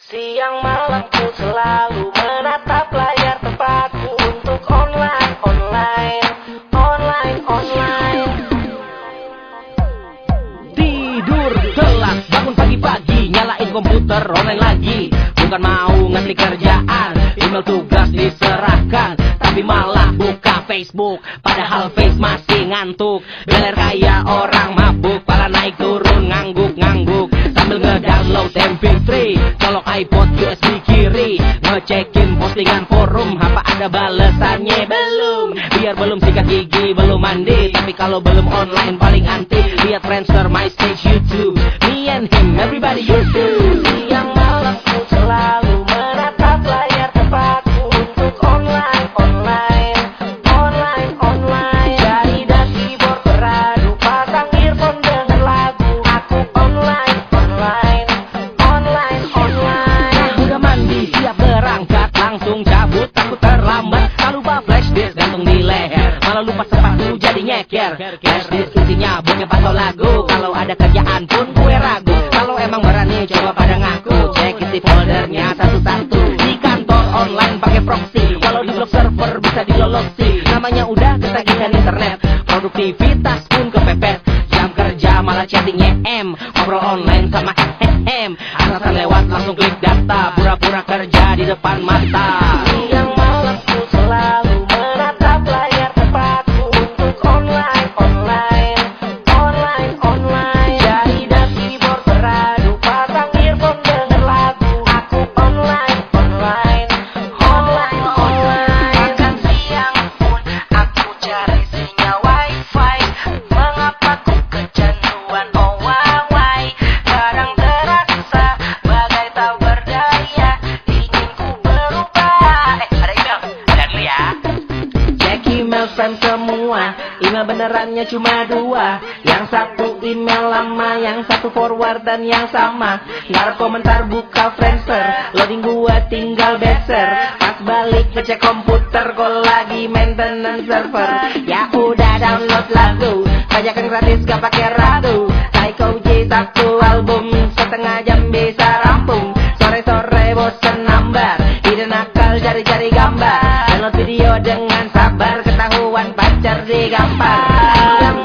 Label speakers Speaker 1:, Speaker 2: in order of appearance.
Speaker 1: Siang malam ku selalu menatap layar tempatku untuk online, online, online, online.
Speaker 2: Tidur telat, bangun pagi-pagi, nyalain komputer online lagi. Bukan mau ngasih kerjaan, email tugas diserahkan, tapi malah buka Facebook. Padahal face masih ngantuk, beler kayak orang mabuk, iPod USB kiri, ngecekin postingan forum, apa ada balesannya belum? Biar belum sikat gigi, belum mandi, tapi kalau belum online paling anti. Lihat Friendster, MySpace, YouTube, me and him, everybody YouTube.
Speaker 1: Siang
Speaker 2: lupa sepatu jadi nyeker. Flash disk isinya bokep atau lagu, kalau ada kerjaan pun gue ragu. Kalau emang berani coba pada ngaku, cek isi foldernya satu-satu. Di kantor online pakai proxy, kalau di blog server bisa dilolosi. Namanya udah ketagihan internet, produktivitas pun kepepet. Jam kerja malah chattingnya M Ngobrol online sama hem Atasan lewat langsung klik data Pura-pura kerja di depan Spam semua Email benerannya cuma dua. Yang satu email lama Yang satu forward dan yang sama. Ntar komentar buka Friendster Loading gua tinggal beser Pas balik ngecek komputer Kok lagi maintenance server. Ya udah download lagu Bajakan gratis gak pakai ragu marchar de gambas.